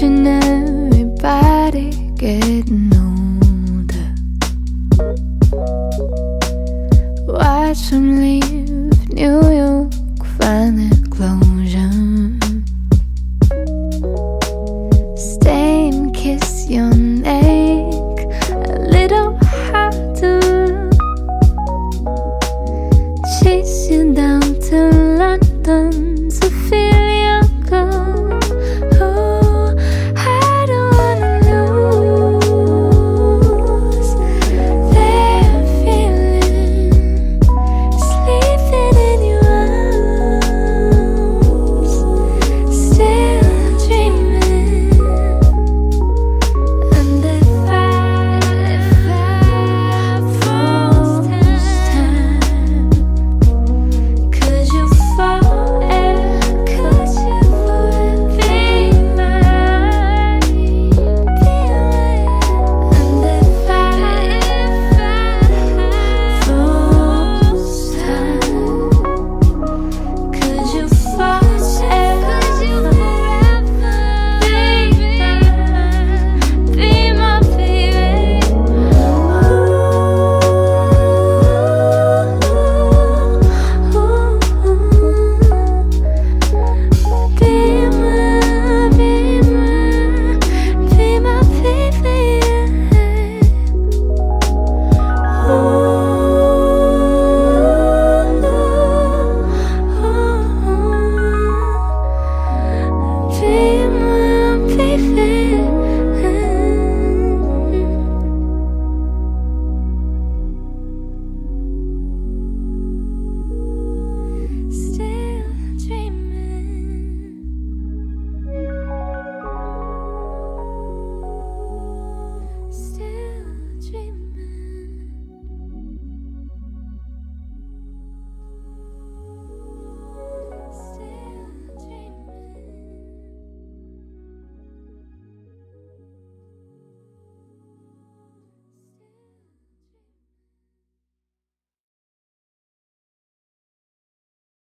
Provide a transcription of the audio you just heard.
watching everybody getting older. Watch them leave New York, find their closure. Stay and kiss your neck a little harder. Chase you down.